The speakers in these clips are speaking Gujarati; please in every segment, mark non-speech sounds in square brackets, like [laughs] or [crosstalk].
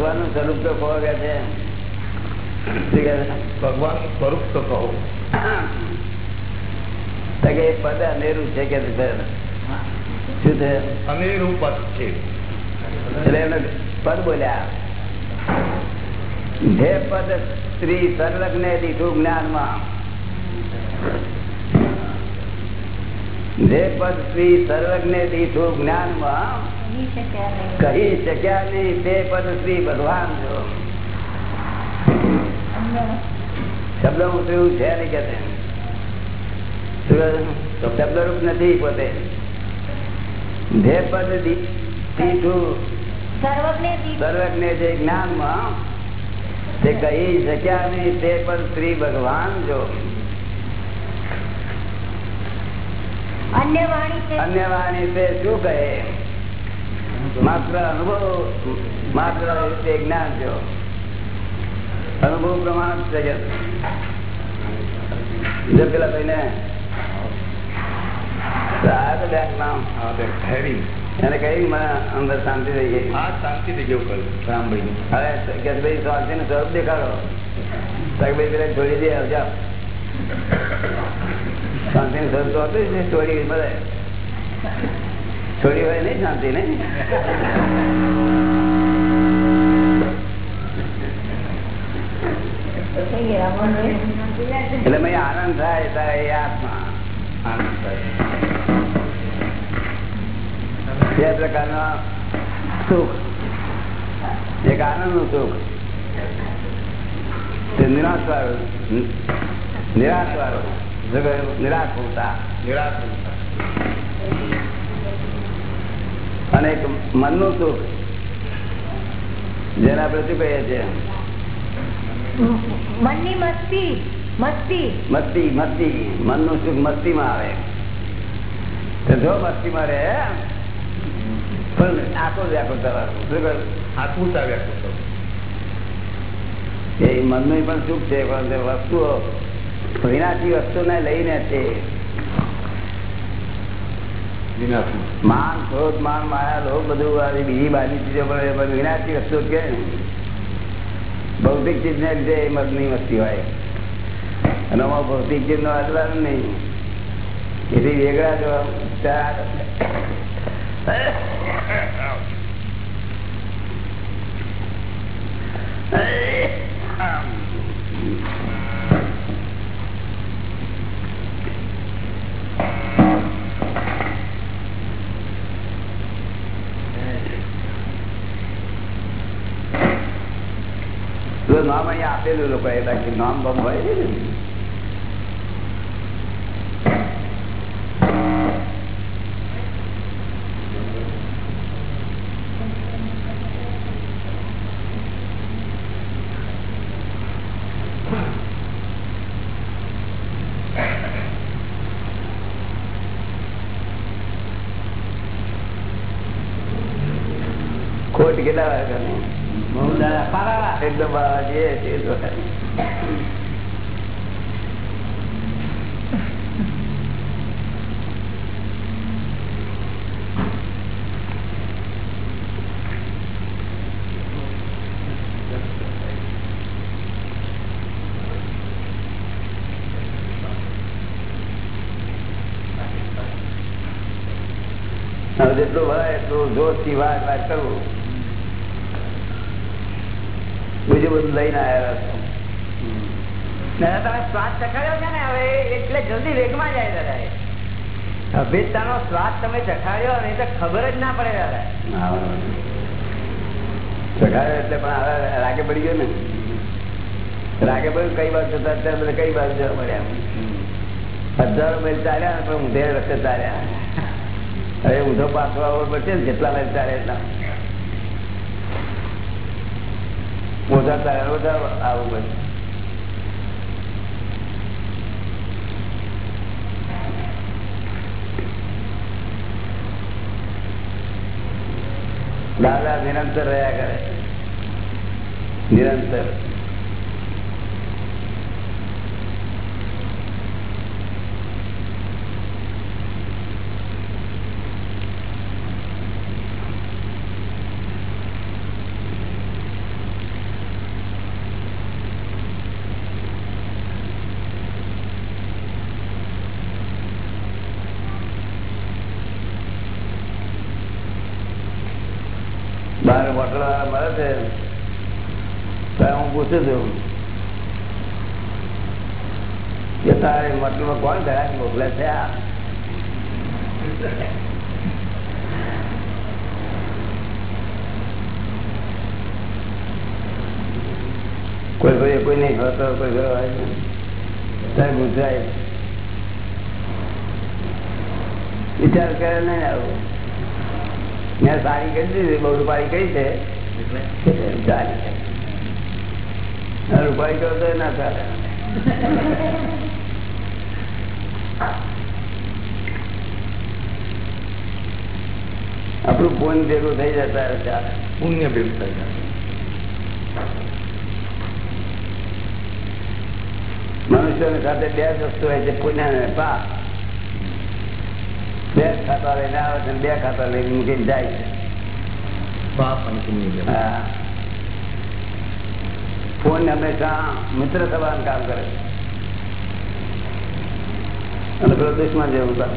ભગવાનનું સ્વરૂપ તો કહો કે છે? ભગવાન સ્વરૂપ તો કહો. કે પદ અનેરું છે કે શું છે? અનેરું પદ છે. એટલે એમને પદ બોલ્યા. જે પદ સ્ત્રી સર્વજ્ઞ દીઠું જ્ઞાનમાં જે પદ સ્ત્રી સર્વજ્ઞ દીઠું જ્ઞાનમાં કહી શક્યા નહીં. તે પદ શ્રી ભગવાન જો. શબ્દ ઉતર્યું છે નહીં કે શબ્દ રૂપ નથી પોતે. જે પદ દીઠું સર્વજ્ઞ જે જ્ઞાનમાં તે કહી શક્યા નહીં તે પણ શ્રી ભગવાન જો. અન્ય વાણી છે તે શું કહે? માત્ર અનુભવ માત્ર રીતે જ્ઞાન થયો અનુભવ પ્રમાણ જગત પેલા મને અંદર શાંતિ થઈ ગઈ. શાંતિ થઈ ગયું હવે શાંતિ નું સ્વરૂપ દેખાડો. ભાઈ પેલા છોડી દે આવજા શાંતિ નું સ્વરૂપ તો હતું ને છોડી મળે છોડી હોય નહીં શાંતિ, નહીં? એટલે ભાઈ આનંદ થાય ત્યારે એ આત્મા આનંદ થાય. બે પ્રકારના સુખ. એક આનંદનું સુખ નિરાશ વાળું નિરાશ વાળું નિરાશ હોતા નિરાકરણ અને એક મનનું સુખ જેને આપણે શું કહીએ છીએ મનની મસ્તી મસ્તી. મસ્તી મસ્તી. મનનું સુખ મસ્તીમાં આવે. જો મસ્તીમાં રહે પણ આખો વ્યાકુળ થવાનું શું કહ્યું? આત્મું આવ્યા કરતો એ મનનું પણ સુખ છે પણ વસ્તુઓ વસ્તુઓ વિનાશી વસ્તુને લઈને છે. ભૌતિક ચીજ ને લીધે એ મનની વસ્તી હોય. અને આમાં ભૌતિક ચીજ નો અડવાનું નહીં. એથી વેગળા જો ચાર. તો નામ અહીંયા આપેલું લોકો એ બાકી નામ બમ હોય ખોટ કેટલા વાગ્યા એકદમ બાવા જે તે તો હવે જેટલું ભરાય એટલું જોશથી વાત વાત કરવું. બીજું બધું લઈને આવ્યા તમે સ્વાદ ચખાડ્યો છે ને હવે એટલે જલ્દી વેગમાં જાય દાદા એ. અભેદતાનો સ્વાદ તમે ચખાડ્યો ને તો ખબર જ ના પડે દાદા. ચખાડ્યો એટલે પણ હવે રાગે પડી ગયો ને. રાગે પડ્યું કઈ બાજુ જતા અત્યારે બધા કઈ બાજુ જવા મળ્યા હજારો મેલ ચાલ્યા પણ ઊંધે રસ્તે ચાલ્યા. હવે ઊંધો પાછો આવવો પડશે ને જેટલા મેલ ચાલે એટલા ઓછા ચાલ્યા ઓછા આવવું પડશે દાદા નિરંતર રહ્યા કરે નિરંતર બાર હોટલ વાળા મળે છે. હું પૂછું છું. કે તારે મતલબ કોણ ગ્રાહક મોકલે છે આ? કોઈ ભાઈ કોઈ નહીં ખતો કોઈ ઘર નહીં. તારે ગુજરાય વિચાર કરે નહીં આવું મેં સારી કરી દીધી, બહુ રૂપાળી કઈ છે. ચાલે આ રૂપાળી તો ના ચાલે આપણું ફોન ભેગું થઈ જતા ચાલે પુણ્ય ભેગું થાય મનુષ્ય સાથે બે જ વસ્તુ હોય છે પુણ્ય અને પાપ. બે ખાતા લઈને આવે છે બે ખાતા લઈને મૂકીને જાય છે. ફોન હંમેશા મિત્ર થવાનું કામ કરે અને પેલો દુશ્મન જેવું કામ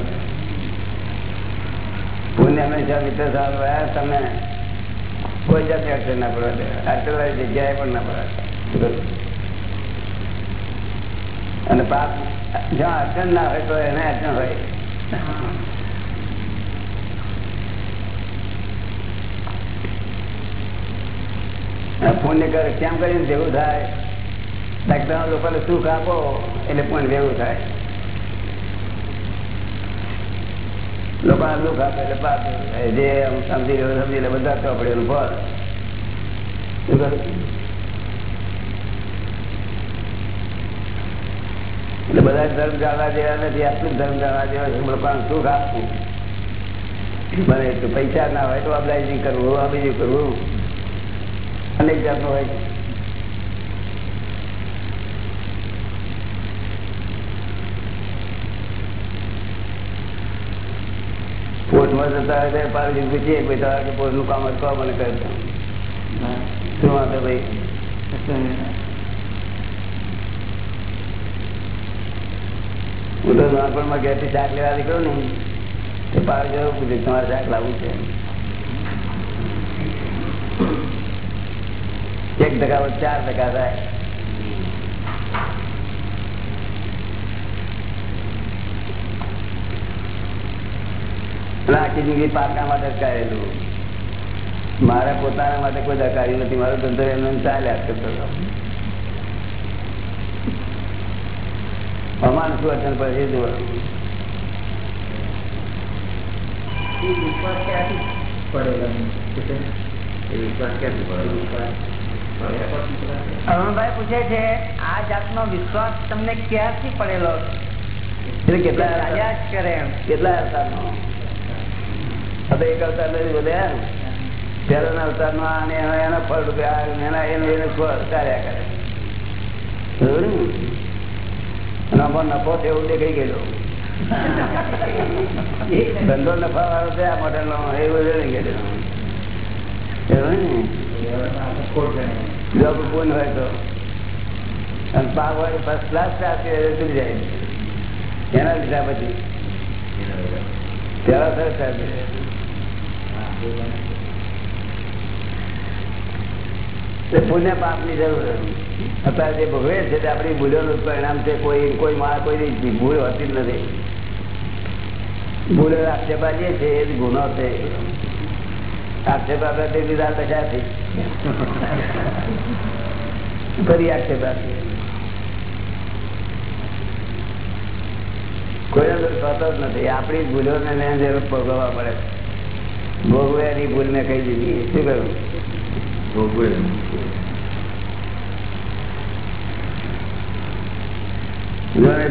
ફોન હંમેશા મિત્ર થવાનું તમે કોઈ જાતે અડચણ ના પડવા દે. અડચણ વાળી જગ્યાએ પણ ના પડે અને પાપ જ્યાં અડચણ ના હોય તો એને અડચણ હોય. પુણ્ય કરે કેમ કરીને જેવું થાય? ડાક્ટર લોકોને સુખ આપો એટલે પુણ્ય જેવું થાય. લોકો દુઃખ આપે એટલે પાપ જે સમજી લો સમજી એટલે બધા ચોપડીનું ફળ. શું કરું? એટલે બધા ધર્મ જાળવા જેવા નથી આટલું ધર્મ જાળવા જેવા છે? લોકોને સુખ આપવું. બને પૈસા ના હોય તો અબલાઈજી કરવું, આ બીજું કરવું. અનેક જાતનો હોય. છે પોસ્ટમાં જતા હોય શાક લેવા નીકળ્યો ને, તો પાર જવું પૂછે, તમારે શાક લાવવું છે? એક ટકા ચાર ટકા થાય. આખી જિંદગી કરેલું પોતાના માટે કોઈ દરકારી નથી, મારો ધંધો એમને ચાલ્યા કરતો શું અડચણ પડે છે જોવાનું. અરુણભાઈ પૂછે છે આ જાતનો વિશ્વાસ તમને ક્યાંથી પડેલો? એટલે કેટલા રાજા જ કરે એમ. કેટલા અવતારનો? હવે એક અવતાર નથી બધા પહેલો અવતાર અને એનો એનો ફળ એના એનું એનું ફળ ચાલ્યા કરે. બરોબર ને? નફો એવું દેખાઈ ગયેલો. [laughs] ધંધો નફા વાળો છે આ મોડેલ નો? એવું ગયેલો ને? જો પૂન હોય તો. પાક હોય ફર્સ્ટ ક્લાસ ચૂકી જાય. એના લીધા પછી. પુણ્ય પાપની જરૂર અત્યારે જે ભોગવે છે તે આપણી ભૂલોનું પરિણામ છે. કોઈ કોઈ માણસ, કોઈ ભૂલ હોતી જ નથી. ભૂલો જે છે એ જ ગુનો છે. આક્ષેપ આપણે તે દીધા કશાથી ફરી આક્ષેપ આપીએ કોઈ હોતો જ નથી. આપણી ભૂલો ને જરૂર ભોગવવા પડે. ભોગવે એની ભૂલ મેં કહી દીધી. શું કહ્યું? ભોગવે.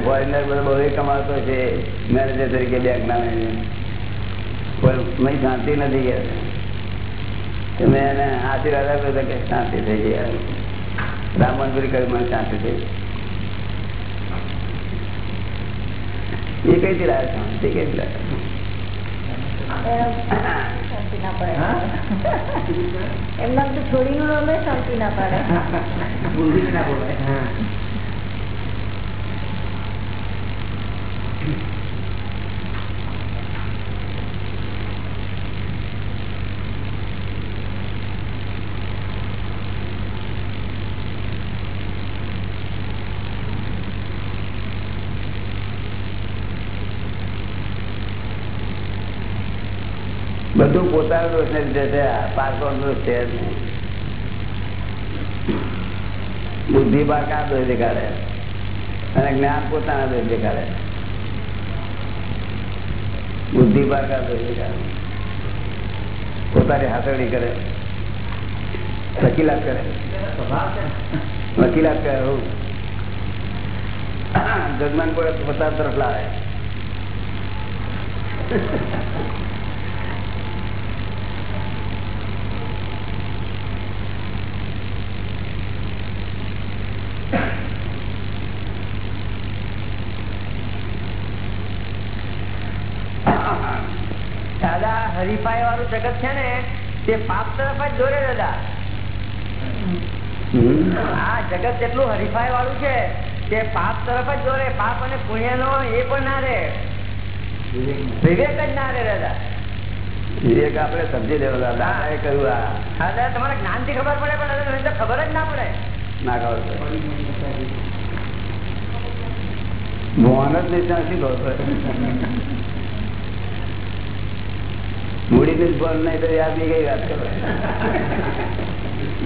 ફોરેનર બધો બહુ કમાતો છે. મેનેજર તરીકે બેંક ના મેનેજર પણ મેં શાંતિ નથી ગયા તો મેં એને આશીર્વાદ આપ્યો હતો કે શાંતિ થઈ ગઈ બ્રાહ્મણપુરી મંદિર મને શાંતિ થઈ એ કઈ થી લાવે શાંતિ કઈ થી લાવે ના એમના તો થોડી શાંતિ ના પડે. બધું પોતાનો દોષ ને લીધે છે. પારકો દોષ છે. બુદ્ધિ બાર કા દોષ દેખાડે? અને જ્ઞાન પોતાના દોષ દેખાડે. બુદ્ધિ પારકા દોષ દેખાડે? પોતાની હાથવડી કરે. વકીલાત કરે. વકીલાત કરે જજમાન કોઈ પોતાના તરફ લાવે. દાદા હરીફાઈ વાળું જગત છે ને તે પાપ તરફ જ દોરે દાદા. આ જગત જેટલું હરીફાઈ વાળું છે તે પાપ તરફ જ દોરે. પાપ અને પુણ્ય નો એ પણ ના રે વિવેક જ ના રે દાદા. વિવેક આપડે સમજી લેવો એ કહ્યું આ. દાદા તમારે જ્ઞાનથી ખબર પડે પણ દાદા તો ખબર જ ના પડે. ના ખબર પડે. ભગવાન જ નહીં ત્યાં શી ખબર પડે. મૂડી બિલ ફોન નહીં તો યાદ નહીં કઈ વાત કરો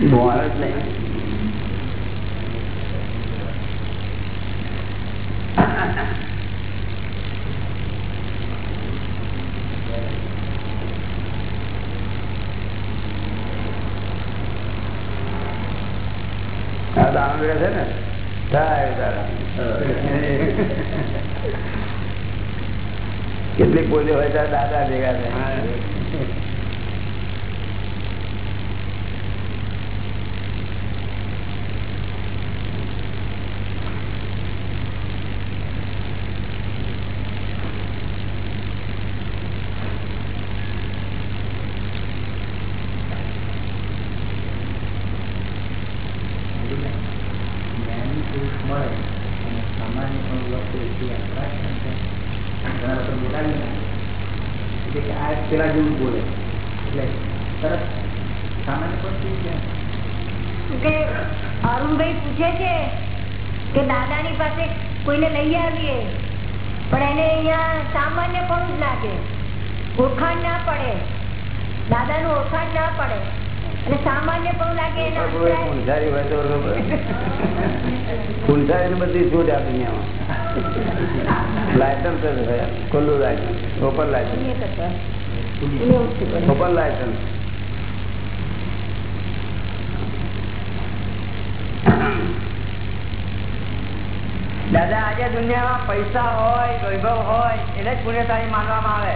ભગવાન જ નહીં. છે ને? થાય તારા કેટલીક બોલી હોય ત્યારે દાદા ભેગા થાય મળે અને સામાન્ય પણ એટલી આકર્ષણ છે. અરુણભાઈ પૂછે છે કે દાદાની પાસે કોઈને લઈ આવીએ, પણ એને અહીંયા સામાન્ય પણ લાગે. ઓળખાણ ના પડે. દાદાનું ઓળખાણ ના પડે. ફૂલઝારીને બધી છૂટ આ દુનિયામાં લાયસન્સ ખુલ્લું license open license. Open license દાદા આજે દુનિયામાં પૈસા હોય વૈભવ હોય એને જ પુણ્યશાળી માનવામાં આવે.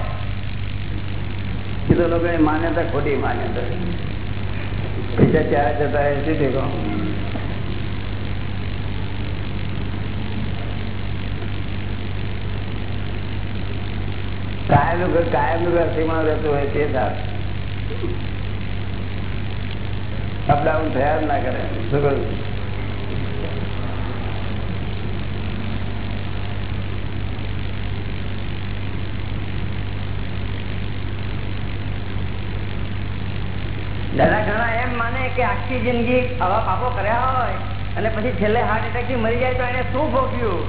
એ તો લોકોની માન્યતા ખોટી માન્યતા. પૈસા ત્યારે જતા રહે છે ભેગો. કાયમ ઘર કાયમનું ઘર સીમા રહેતું હોય તે સારું અપડાઉન થયા જ ના કરે. શું કરું? દાદા ઘણા એમ માને કે આખી જિંદગી આવા પાપો કર્યા હોય અને પછી છેલ્લે હાર્ટ એટેકથી મરી જાય તો એને શું ભોગ્યું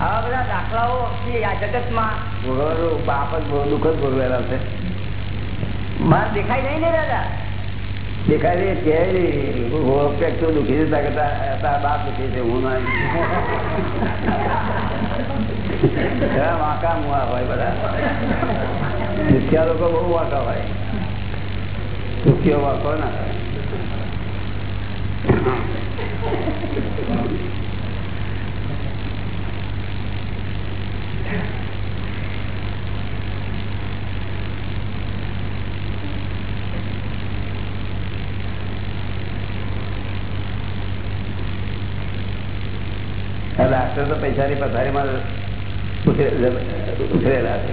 આવા બધા દાખલાઓ આ જગતમાં. ભોગવવાનું પાપ જ દુઃખ જ ભોગવેલા છે. બહાર દેખાય નહીં ને દાદા. દેખાય કે તો દુઃખી જતા કરતા તારા બાપ દુઃખી છે હું ના [laughs] વાંકા મુવા હોય બધા. શિક્ષા લોકો બહુ વાંકા હોય. દુખ્યો વાંકો ના. ડાક્ટર તો પૈસાની પથારીમાં ઉતરેલા છે.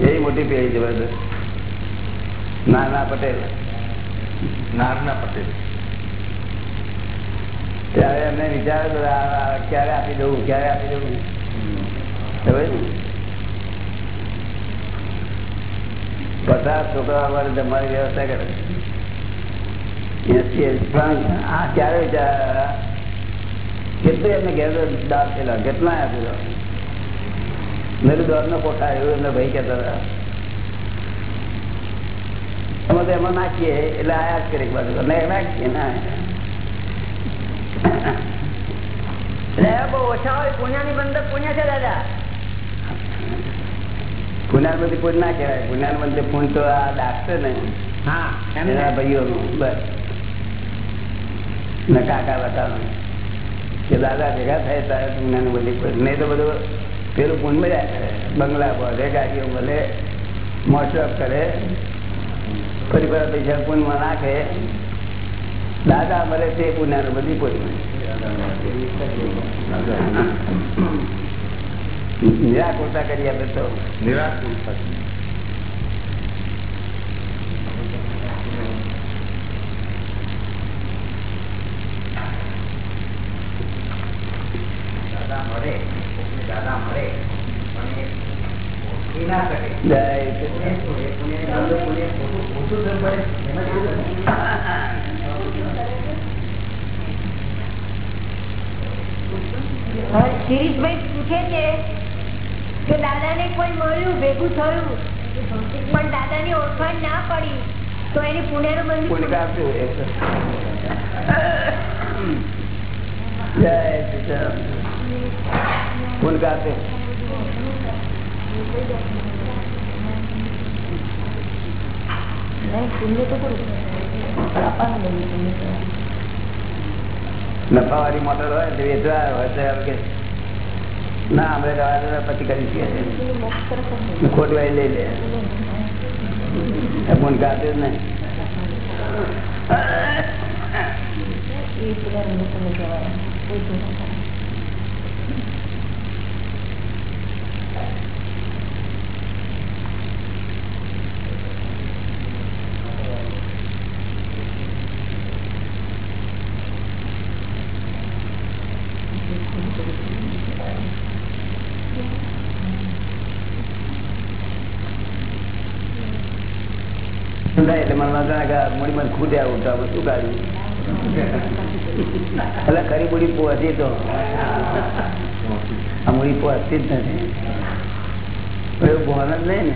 એવી મોટી પેઢી જબરદસ્ત નાના પટેલ. નારના પટેલ. ત્યારે એમને વિચાર ક્યારે આપી દઉં, ક્યારે આપી દઉં? બધા છોકરા અમારે જમવાની વ્યવસ્થા કરે. પણ આ ક્યારે વિચાર કેટલું એમને ઘેર દાખેલા થયેલા કેટલા આપેલા મેરું દોર નો કોઠા એવું એમને ભાઈ કહેતા હતા. તો એમાં નાખીએ એટલે આયાત કરે એક બાજુ નાખીએ ના. બહુ ઓછા હોય પુણ્યની બંધક પુણ્ય છે દાદા. પુનાર બધી પૂન ના કહેવાય. પુનાર બંધ પૂન તો આ દાખશે ને. હા એના ભાઈઓનું બસ. ને કાકા બતાવો. કે દાદા ભેગા થાય ત્યારે પુનાનું બધી પૂન નહીં તો બધું પેલું પૂન મળ્યા કરે. બંગલા ભરે ગાડીઓ ભલે મોટઅપ કરે. ફરી ફરી પૈસા પૂનમાં નાખે. દાદા મળે તે પુનાનું બધી પૂન નિરાકુરતા કરી આપે તો. દાદા મળે દાદા મળે ઓળખી ના પૂછે છે કે કોઈ મળ્યું ભેગું થયું પણ દાદાની ઓળખાણ ના પડી તો એની બંધ કાપ્યું એ તો. [laughs] જય સીતારામ. પુણ્ય કાપ્યું નફા વાળી મોટર હોય તો વેચવા હોય તો એમ કે ના આપણે રવા દે પછી કરી છીએ ખોટ વાળી લઈ લે એ પુણ્ય કાપ્યું જ મૂડી મને ખૂટ્યા ઉઠા શું કાઢ્યું એટલે ખરી મૂડી પહોંચી તો. આ મૂડી પહોંચતી જ નથી. એવું ભણ જ નહીં ને?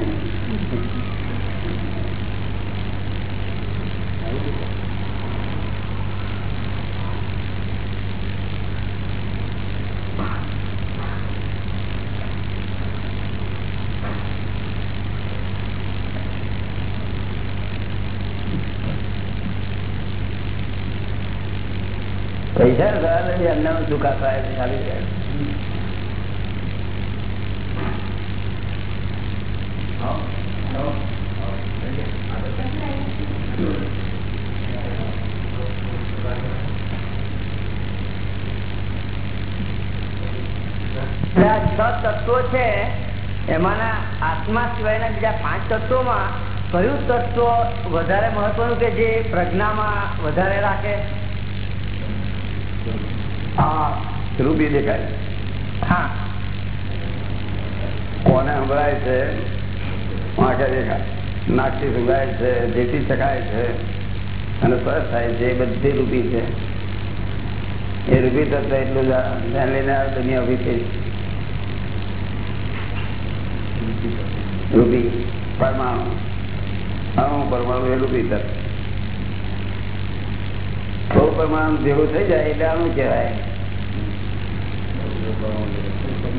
છ તત્વો છે, એમાંના આત્મા સિવાયના બીજા પાંચ તત્વોમાં કયું તત્વ વધારે મહત્વનું કે જે પ્રજ્ઞામાં વધારે રાખે? રૂપી દેખાય. હા. કોને સંભળાય છે? વાંકે દેખાય. નાકથી સંભળાય છે જેથી શકાય છે. અને સરસ થાય છે એ બધી રૂપી છે. એ રૂપી તત્વ એટલું ધ્યાન લઈને આવે દુનિયા ઊભી થઈ. રૂપી પરમાણુ. અણુ પરમાણુ એ રૂપી તત્વ. બહુ પ્રમાણ ભેગું થઈ જાય એટલે આનું કહેવાય.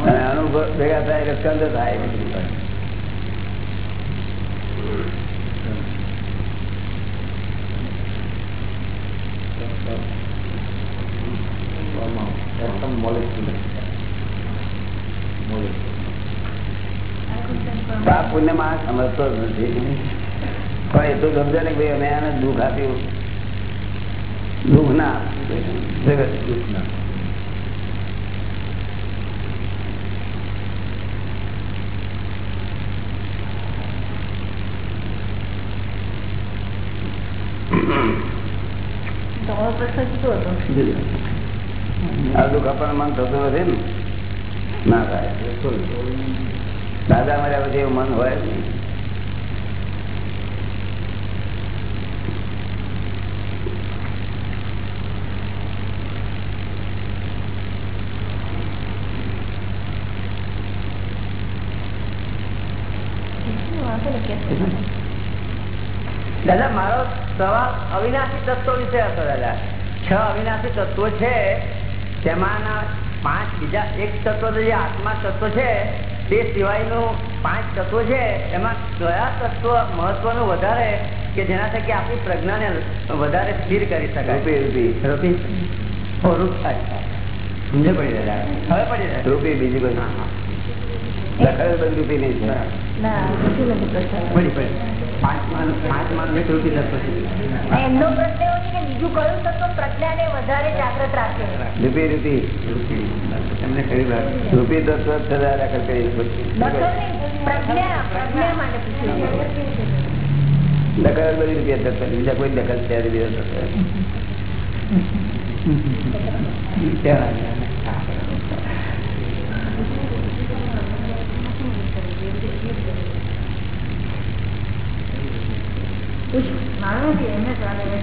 અને અણુ ભેગા થાય એટલે સ્કંદ થાય પાપ પુણ્યમાં સમજતો જ નથી. પણ એ તો સમજે ને ભાઈ, અમે આને દુઃખ આપ્યું. દુઃખ ના જગત દુઃખ ના આ દુઃખ આપણને મન થતું નથી ને ના થાય દાદા મળ્યા પછી એવું મન હોય જ નહીં દાદા મારો સવાલ અવિનાશી તત્વો વિશે દાદા છ. અવિનાશી તત્વો છે તેમાંના પાંચ બીજા એક તત્વ જે આત્મા તત્વ છે તે સિવાયનું પાંચ તત્વો છે એમાં કયા તત્વ મહત્વનું વધારે કે જેના થકી આપણી પ્રજ્ઞાને વધારે સ્થિર કરી શકાય? રૂપી રૂપી. રૂપી? ઓ, રૂપ સમજે પડી રહ્યા હવે પડી રહ્યા રૂપી બીજી કોઈ. લખાયું બધું રૂપી નહીં. પડી પડી. એમનો પ્રશ્ન એવો છે કે બીજું કયું તત્વ પ્રજ્ઞાને વધારે જાગૃત રાખે? રૂપી રૂપી તમને કઈ રૂપી તત્વ સદા દાખલ કરી દખલ પ્રજ્ઞા પ્રજ્ઞા માટે પૂછ્યું બધી રૂપિયા તત્વ બીજા કોઈ દખલ છે તત્વ માણસ છે, એમને સવાલ એવો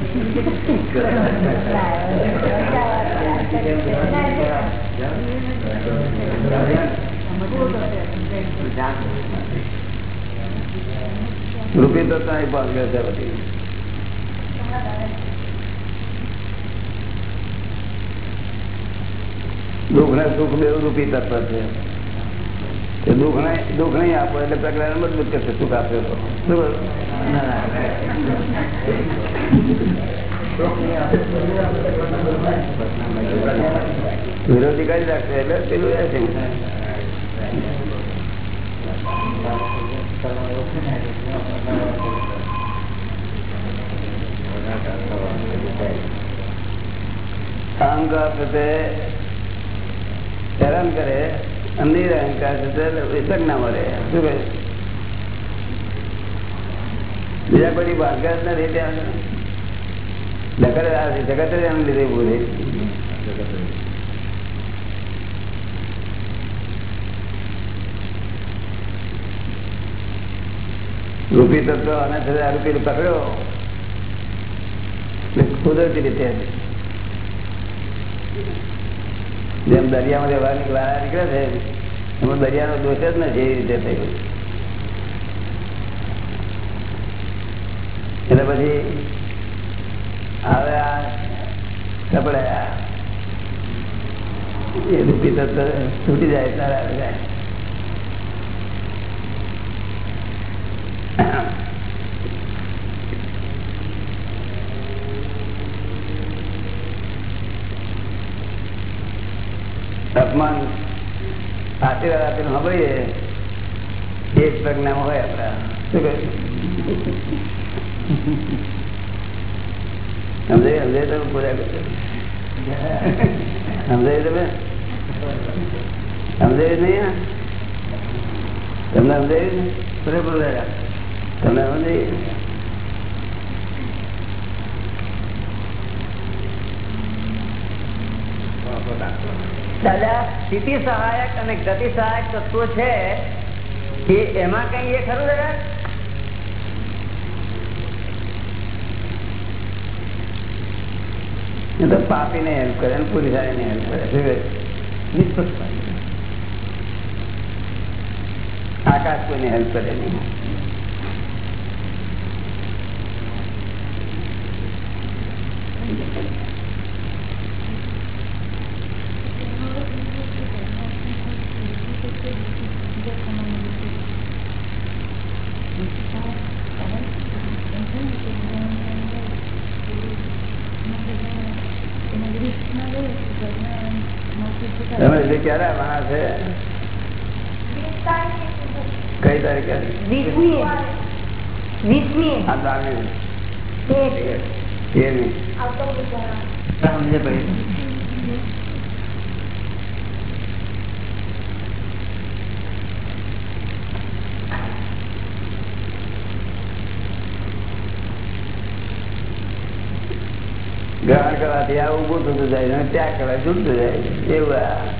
રૂપી તત્વ અહીં પહોંચ્યો છે બધી દુઃખ ને સુખ બે રૂપી તત્વ છે તે દુઃખ ને દુઃખ નહીં આપો એટલે પ્રજ્ઞાને મજબૂત કરશે સુખ આપ્યો તો શું બોલો? વિરોધી કરી રાખશે એટલે પેલું છે અહંકાર સાથે હેરાન કરે અને નિરહંકાર સાથે ના મળે. શું કહે બીજા કોઈ ભાગ્ય જ રીતે જગત લીધે બોલે. રૂપી તત્વ અને આ રૂપી પકડ્યો. કુદરતી રીતે. જેમ દરિયામાં રહેવાની નીકળ્યા નીકળે છે, એમાં દરિયાનો દોષ જ નથી એ રીતે થયું. એટલે પછી હવે આ કપડા એ રૂપી તત્વ છૂટી જાય, તારા જાય. અપમાન આશીર્વાદ આપીને સાંભળીએ, એ જ પ્રજ્ઞામાં હોય આપણા. શું કહે સમજાય સમજાય તમે પૂરા કરજો સમજાય તમે? સમજાય નહીં તમને સમજાયું ને પૂરેપૂરું દાદા તમને સમજાય દાદા સ્થિતિ સહાયક અને ગતિ સહાયક તત્વો છે કે એમાં કઈ એ ખરું દાદા એ તો પાપી ને હેલ્પ કરે ને પુરુષારી ને હેલ્પ કરે કહે? આકાશ કોઈને હેલ્પ કરે નહીં. ક્યારે આવવાના છે? કઈ તારીખે? ગ્રહણ કરવાથી આ ઉભું થતું જાય ત્યાં ત્યાગ કરવા છૂટતું જાય. એવું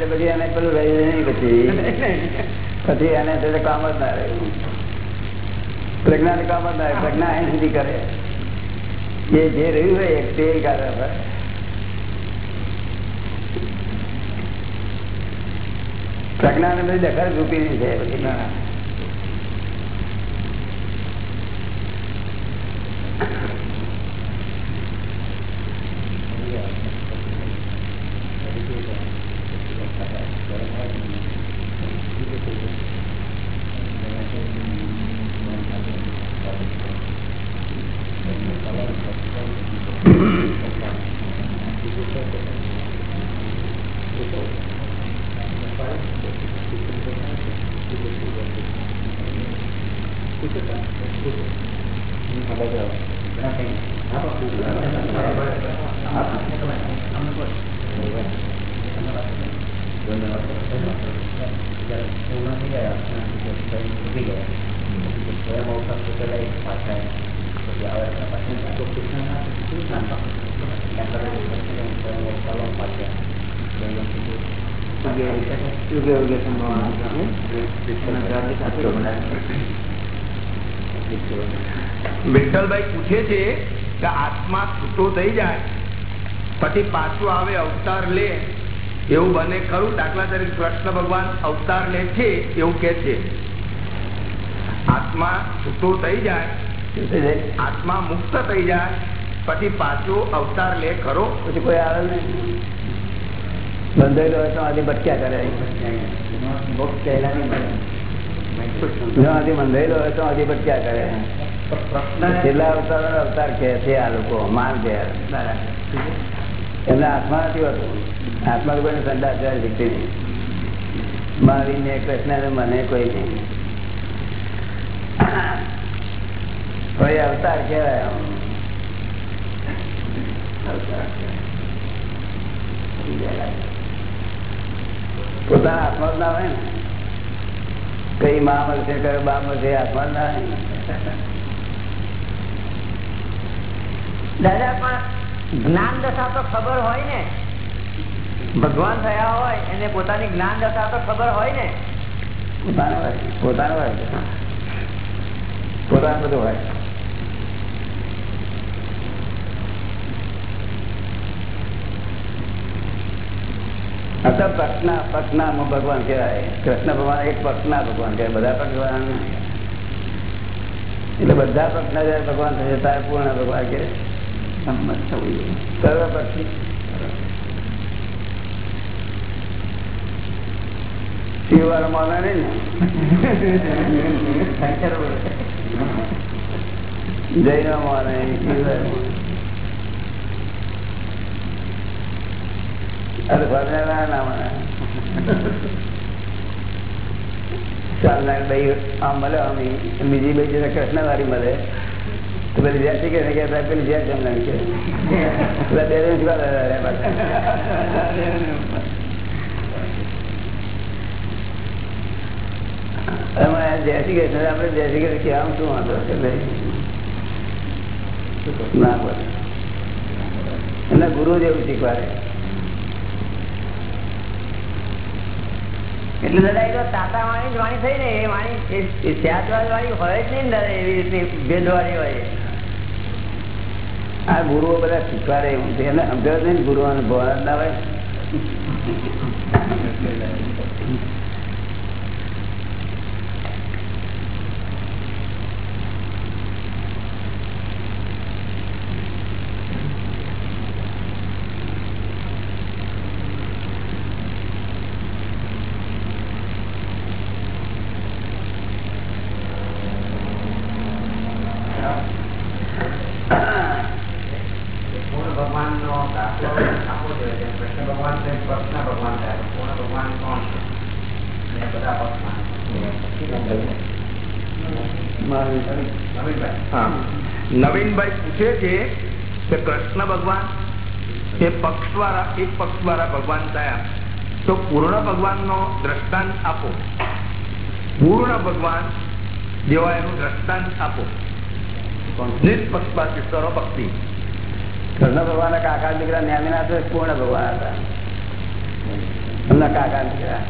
એટલે પછી એને પેલું રહી [laughs] નહીં પછી પછી એને કામ જ ના રહ્યું પ્રજ્ઞા કામ જ ના પ્રજ્ઞા એ સુધી કરે. એ જે રહ્યું હોય એક તે કાઢે પ્રજ્ઞા ને બધી દખલ રૂપી છે પછી વિઠ્ઠલભાઈ પૂછે છે કે આત્મા છૂટો થઈ જાય પછી પાછું આવે અવતાર લે એવું બને ખરું? દાખલા તરીકે કૃષ્ણ ભગવાન અવતાર લે છે એવું કે છે. આત્મા છૂટો થઈ જાય આત્મા મુક્ત થઈ જાય પછી પાછો અવતાર લે ખરો? પછી કોઈ આવે નહીં. બંધાયેલો હોય તો આજે ભટક્યા કરે. જો આથી બંધાયેલો હોય તો આજે ભટક્યા કરે. છેલ્લા અવતાર અવતાર કે છે આ લોકો? માન છે એમના આત્મા નથી હોતું. આત્મા તો સંડા જાય શીખતી નહીં મારી ને કૃષ્ણ ને મને કોઈ નહીં. અવતાર કહેવાય પોતાના આત્મા ના હોય ને. કઈ મા મળશે કયો બા મળશે આત્મા ના હોય ને. દાદા, પણ જ્ઞાન દશા તો ખબર હોય ને. ભગવાન થયા હોય, એને પોતાની જ્ઞાન દશા તો ખબર હોય ને. પોતાનો હોય, પોતાનો ભગવાન કહેવાય. કૃષ્ણ ભગવાન એક પક્ષના ભગવાન કહેવાય. બધા પણ ભગવાન એટલે બધા પક્ષના જયારે ભગવાન થશે, ત્યારે પૂર્ણ ભગવાન કે સંમત થવું જોઈએ ને જૈન માને અરે ભરનારા ના માને ચાલનાર ભાઈ, આમ મળે આમ બીજી ભાઈ જરા કૃષ્ણ વાળી મળે. તો પેલી વ્યક્તિ કે કે પેલા ગુરુ જેવું શીખવાડે. એટલે દાદા, એ તાતા વાણી વાણી થઈ એ વાણી વાળી હોય જ નહીં દાદા, એવી રીતની ભેદવાળી હોય. આ ગુરુઓ બધા શીખવાડે એવું છે. એને સમજાવે નહીં ગુરુ અને ના પૂર્ણ ભગવાન નો દાખલો આપવો જોઈએ જેમ કૃષ્ણ ભગવાન છે કૃષ્ણ ભગવાન છે તો પૂર્ણ ભગવાન કોણ છે એ બધા પક્ષમાં નવીનભાઈ હા. નવીનભાઈ પૂછે છે કે કૃષ્ણ ભગવાન એ પક્ષ દ્વારા એક પક્ષ દ્વારા ભગવાન થયા. તો પૂર્ણ ભગવાન નો દ્રષ્ટાંત આપો. પૂર્ણ ભગવાન જેવા એનું દ્રષ્ટાંત આપો. નિષ્પક્ષપાતી, સર્વભક્તિ. કૃષ્ણ ભગવાન કાકા દીકરા ન્યામીનાથ પૂર્ણ ભગવાન હતા. એમના કાકા દીકરા.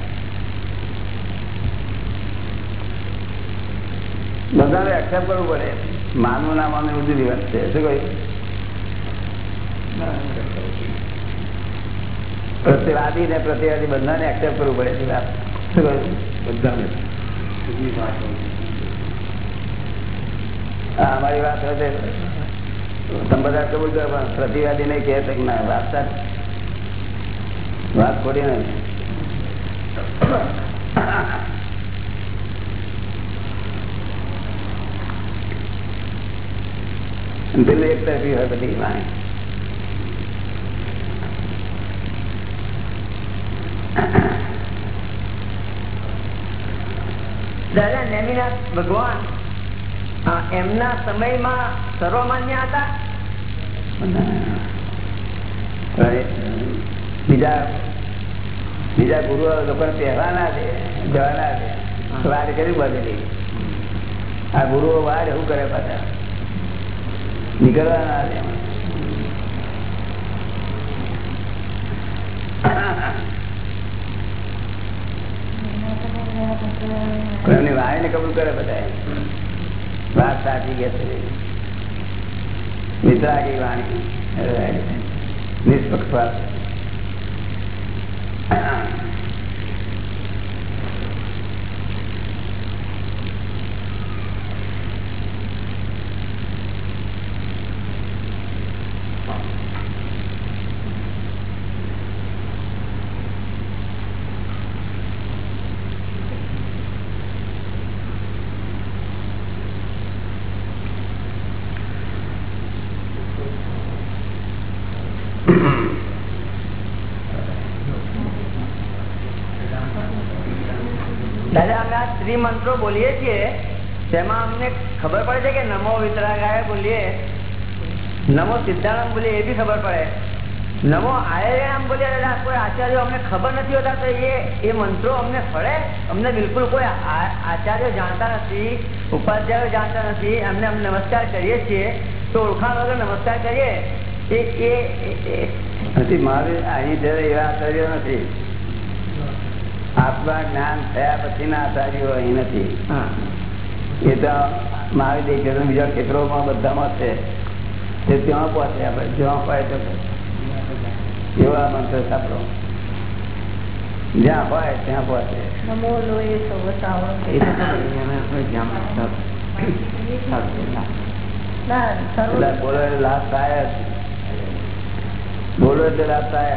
બધાને એક્સેપ્ટ કરવું પડે. માનવું ના માનવું બધું દિવસ છે. શું કહ્યું? પ્રત્યવાદી ને પ્રત્યવાદી બધાને એક્સેપ્ટ કરવું પડે છે વાત. શું કહ્યું? બધાને. અમારી વાત તો તમે બધા કબૂલ કરો પ્રતિવાદી નહીં કહે ના, વાત વાત ખોટી નથી દિલ એક તરફી હોય બધી વાણી. દાદા, નેમિનાથ ભગવાન એમના સમયમાં સર્વમાન્ય હતા. બીજા બીજા ગુરુ લોકોને પહેરવા છે, જવાના છે. વાર કરી બદલી આ ગુરુઓ વાર એવું કરે પાછા. નીકળવાના છે એમની વાણી ને કબૂલ કરે બધા વાત સાચી કે છે. વિતરાગી વાણી નિષ્પક્ષપાત દાદા મંત્રો બોલીએ છીએ, તેમાં અમને ખબર પડે છે કે નમો વિતરાગાય બોલીએ. નમો સિદ્ધારામ બોલીએ, એ બી ખબર પડે. નમો આયરામ બોલીએ કોઈ આચાર્ય અમને ખબર નથી હોતા, તો એ એ મંત્રો અમને ફળે. અમને બિલકુલ કોઈ આચાર્ય જાણતા નથી, ઉપાધ્યાયો જાણતા નથી, અમને અમે નમસ્કાર કરીએ છીએ. તો ઓળખાણ વગર નમસ્કાર કરીએ. એ મારે અહીં જયારે એવા કર્યો નથી. આત્મા જ્ઞાન થયા પછીના આચાર્યો અહીં નથી. એ તો મારી દેખ્યો બીજા ક્ષેત્રોમાં બધામાં છે. તે ત્યાં પહોંચે આપણે જ્યાં હોય તો એવા મંત્ર સાંભળો. જ્યાં હોય ત્યાં પહોંચે. ના બોલો એટલે લાભ થાય. બોલો એટલે લાભ થાય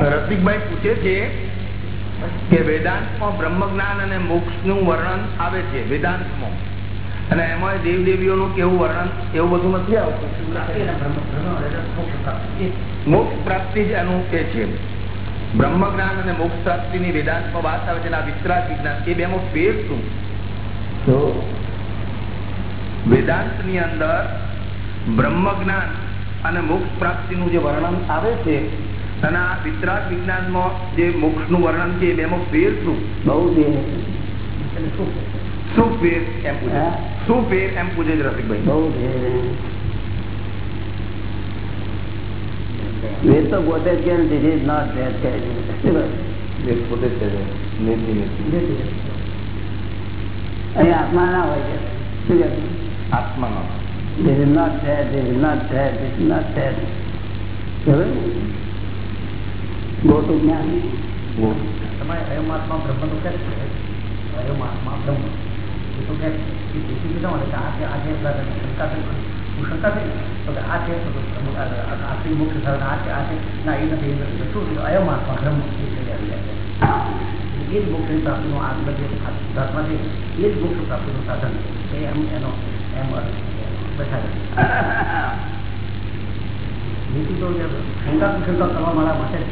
રસિકભાઈ પૂછે મોક્ષનું કેવું વર્ણન, એવું બધું નથી આવતું? મોક્ષ પ્રાપ્તિ જ એનું કે છે. બ્રહ્મ જ્ઞાન અને મોક્ષ પ્રાપ્તિ ની વેદાંતમાં વાત આવે છે આ વિતરાગ વિજ્ઞાન. એ બેમાં ફેર શું? વેદાંતની અંદર બ્રહ્મ જ્ઞાન અને મોક્ષ પ્રાપ્તિ નું જે વર્ણન આવે છે અને આ વિતરાગ વિજ્ઞાનમાં જે મોક્ષનું વર્ણન છે એ બેમાં ફેર શું? બહુ શું ફેર? એમ પૂછે? શું ફેર? એમ પૂછે છે રસિકભાઈ. બહુ વેદ તો પોતે જ કે નોટ ધેટ કહે છે. શું કહે? અહીં આત્મા ના હોય છે. શું કહે આત્મા આત્માનો This is not there, this is not there, this is not there. ને? જ્ઞાન. તમારે બ્રહ્મનું કહે છે? અયમાત્મા બ્રહ્મ. એ તો કે દેશી કીધા હોય કે આ છે આ છે શંકા છે હું શંકા થઈ તો કે આ છે આખરી મુખ્ય સાધન આ છે આ છે. ના એ નથી એ નથી. શું અયમ આત્મા બ્રહ્મ. એ થઈ આવી જાય છે. એ જ મોક્ષની પ્રાપ્તિનું આ જે શુદ્ધાત્મા છે એ જ મોક્ષ પ્રાપ્તિનું સાધન છે એમ એનો એમ બતાવે નીતિ તો શંકા શંકા કરવા મારા માટે જ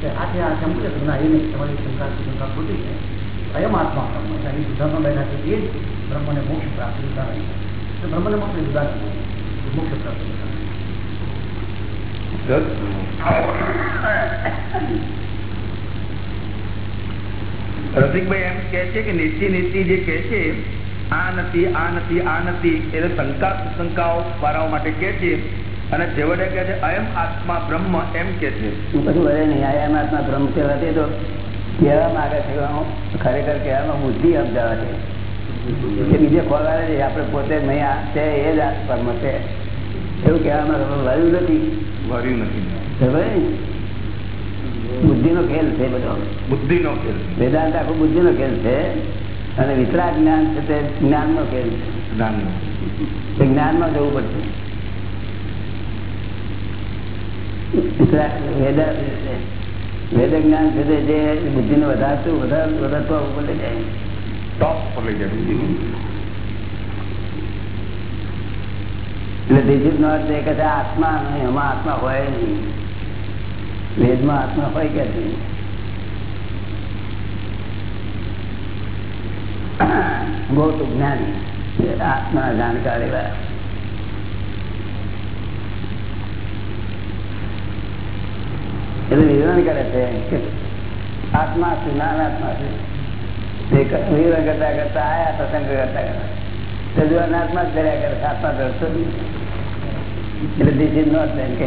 છે. આ છે આ ચમકે તો ના તમારી શંકા શંકા ખોટી છે. અયમ આત્મા બ્રહ્મ એની શુદ્ધાત્મા બેઠા છે, એ જ બ્રહ્મને મોક્ષ પ્રાપ્તિ કારણ છે. તો બ્રહ્મને મોક્ષ જુદા મોક્ષ પ્રાપ્તિનું કારણ રસિકભાઈ એમ કે છે કે નીતિ નીતિ જે કે છે આ નથી આ નથી આ નથી એટલે શંકા શંકાઓ વાળાઓ માટે કે છે અને છેવટે કે છે અયમ આત્મા બ્રહ્મ એમ કે છે. હું કશું નહીં અયમ આત્મા બ્રહ્મ કહેવાતી તો કહેવા માંગે છે ખરેખર કહેવામાં બુદ્ધિ સમજાવે છે. બીજે ખોલાવે છે આપણે પોતે નહીં આ છે એ જ આ કર્મ છે. એવું કહેવામાં વળ્યું નથી. વર્યું નથી. બુદ્ધિ નો ખેલ છે બધો. બુદ્ધિ નો ખેલ. વેદાંત આખું બુદ્ધિ નો ખેલ છે અને વિતરાગ જ્ઞાન છે તે જ્ઞાન નો ખેલ છે. જ્ઞાનમાં જવું પડશે. વેદ જ્ઞાન છે તે જે બુદ્ધિ ને વધારતું વધારે વધારતું આવું પડે જાય ટોપ પર જાય. એટલે not એ કહે આત્મા નહીં એમાં આત્મા હોય નહીં. વેદમાં આત્મા હોય કે બહુ તો જ્ઞાની આત્મા જાણકાર એવા. એટલે વિવરણ કરે છે કે આત્મા છે નાનાત્મા છે. તે વિવરણ કરતા કરતા આયા પ્રસંગ કરતા કરતા. તો જો અનાત્મા જ કર્યા કરે આત્મા ધરતો નહીં. એટલે બીજી is not then કે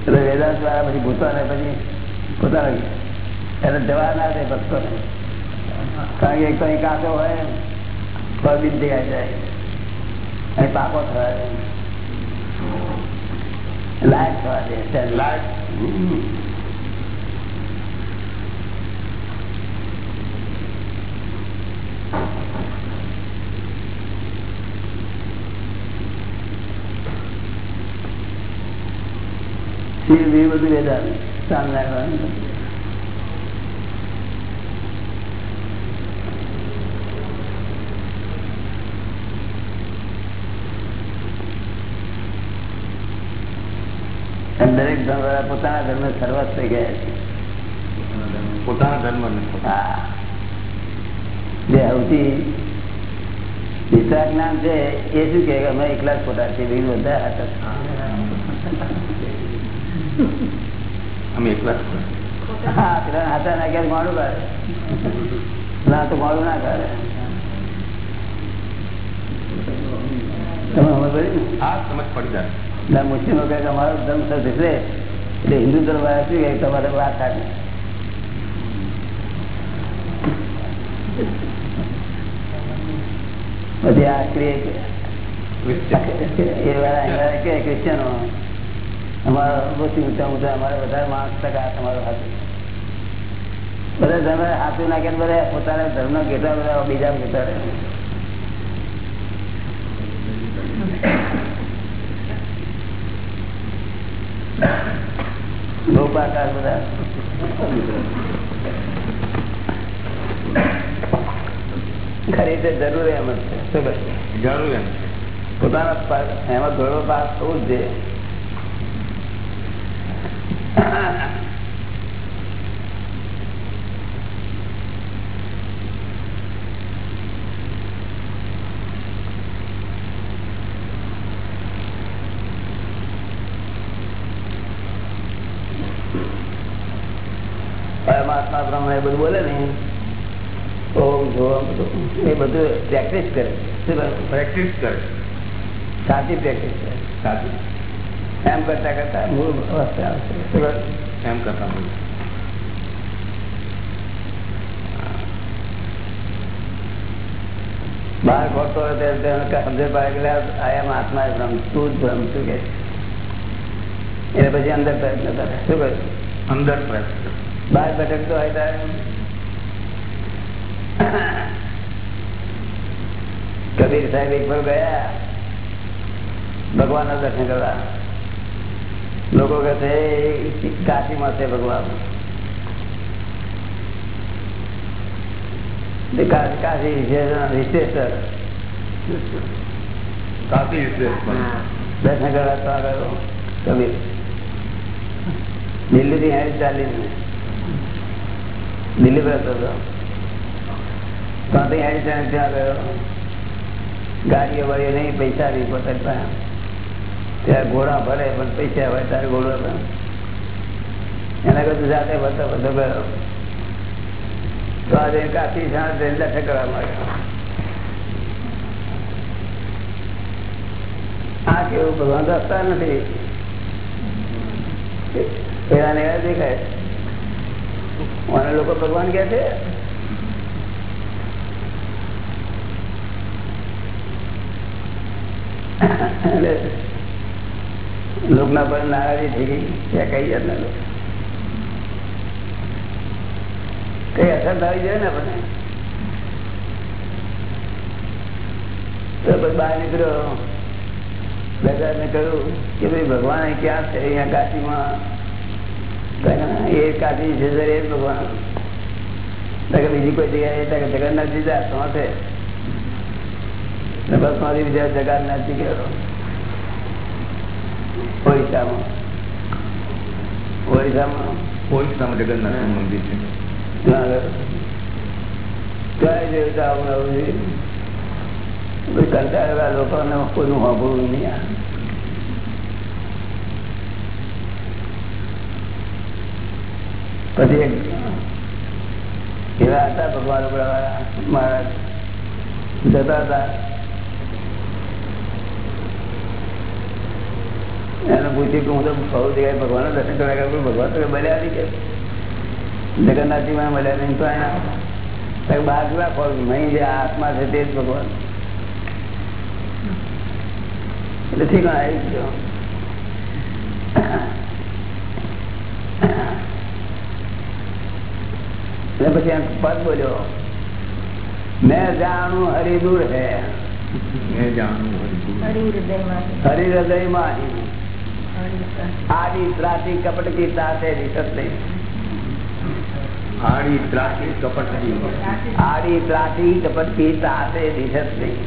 એટલે વેદાંત વાળા પછી ભૂતોને પછી પોતાના એટલે જવા ના દે ભક્તો કારણ કે એક તો અહીં કાચો હોય પરબીન જગ્યાએ જાય અહીં પાકો થવા દે લાયક થવા દે લાયક એ બી બધું વેદાંત સામે રાખવાનું અને દરેક ધર્મ પોતાના ધર્મ સર્વસ્વ થઈ ગયા છે પોતાના ધર્મ નથી હા. જે સૌથી વિતરાગ જ્ઞાન છે એ શું કે અમે એકલા જ પોતા છે બીજું બધા હાથે. અમે એકલા જ છીએ. હા પેલા હાથા નાખ્યા મોડું કરે. ના તો મોડું ના કરે. તમે ખબર પડી હા સમજ પડી જાય. ના મુસ્લિમો કહે અમારો ધર્મ સર એટલે એટલે હિન્દુ ધર્મ વાળા શું કહે? તમારે વાત થાય પછી આ ક્રિએ- એ વાળા ક્રિશ્ચનો અમારો ઓછી ઊંચા ઊંચા અમારે વધારે માણસ ટકા તમારો હાથ. બધા ધર્મ હાથું નાખે બધા પોતાના ધર્મ કેટલા બધા બીજા કેટલા રહે. લોપાકાર બધા. ખરી રીતે જરૂર એમ જ છે. જરૂર એમ પોતાના એમાં ધોળો પાસ થવું જ જોઈએ. પરમાત્મા બ્રહ્મ એ બધું બોલે ને ઓમ જોમ બધું એ બધું પ્રેક્ટિસ કરે શું કહે? પ્રેક્ટિસ કરે સાચી પ્રેક્ટિસ કરે સાચું એમ કરતા કરતા મૂળ અવસ્થા આવશે એમ કરતા. બહાર ખોટો પડે કે આત્મા તું જ શું કે. પછી અંદર પ્રયત્ન કરે. શું કહ્યું? અંદર પ્રયત્ન. બહાર ભટકતો હોય ત્યારે કબીર સાહેબ એક ગયા. ભગવાનના દર્શન કરવા. લોકો કહે છે કાશીમાં છે ભગવાન તે કા- કાશી વિશેષર કાફી વિશ્લેષણ દર્શન કરવા તો આગળ કબીર દિલ્હી થી હેરી ચાલીને દિલ્હી પર હતો તો. ત્યાંથી હેરી ચાલીને ત્યાં ગયો ગાડીઓ વાળીઓ નહીં પૈસા નહીં પોતાની પાસે ત્યાં ઘોડા ભરે, પણ પૈસા હોય ત્યારે ઘોડો એના કરતા જાતે બધો બધો ગયો તો આજે કાશી શાંત લઠે કરવા માંડ્યો આ કેવું? ભગવાન રસ્તા નથી. પેલા ને દેખાય. મને લોકો ભગવાન કે છે. એટલે લોકના પર નારાજી થઈ ગઈ ત્યાં કઈ જાતના લોકો કઈ અસર થવી જોઈએ ને આપણે તો પછી બહાર નીકળ્યો દાદા ને કહ્યું કે ભાઈ ભગવાન અહીં ક્યાં છે? અહીંયા કાશીમાં. કહે, એ કાશી છે સર એ જ ભગવાન. તો કે બીજી કોઈ જગ્યાએ તો કે જગન્નાથજી જા તો છે તો બસ મારી બીજા જગન્નાથજી ગયો ઓરિસ્સામાં. જગન્નાથ મંદિર છે. છે. કંટાળેલા લોકોને કોઈનું નહીં. પછી એવા હતા ભગવાન વાળા મહારાજ. જતા હતા. એને પૂછ્યું કે હું તો બહુ જગ્યાએ ભગવાન દર્શન કરવા ગયા પણ ભગવાન તો બન્યા નહીં કે. જગન્નાથજી માં મળ્યા નહીં તો એના બહાર જોયા ફળ નહીં જે આત્મા છે તે જ ભગવાન. એટલે ઠીક આવી ગયો. એટલે પછી એમ પદ બોલ્યો મેં જાણું હરિ દૂર હે. મેં જાણવું હતું. હરિ હૃદયમાં આડી ત્રાસી કપટ કી તાતે દિશત નહીં આડી ત્રાસી કપટથી. આડી ત્રાસી કપટ કી તાતે દિશત નહીં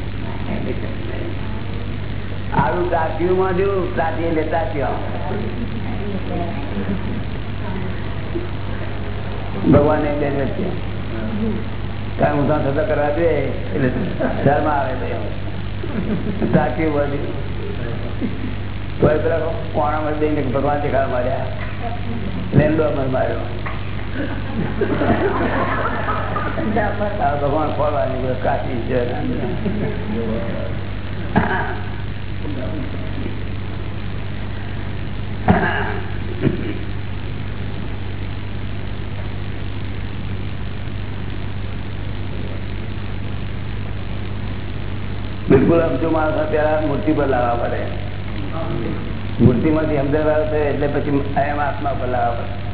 આડું ત્રાસ્યું માં જો ત્રાટી લેતા થયો. ભગવાન એ બેન કારણ હું થતા કરવા દે એટલે ધર્મ આવે તો એમ. કોઈ પેલા દઈને ભગવાન દેખાડ માર્યા? લેન્ડો માર્યો. ભગવાન કાચી બિલકુલ અમજુ માણસ અત્યારે મૂર્તિ પર લાવવા પડે. મૂર્તિ માંથી અમદાવાદ આવે છે એટલે પછી આત્મા ઉપર લાવવા પડે.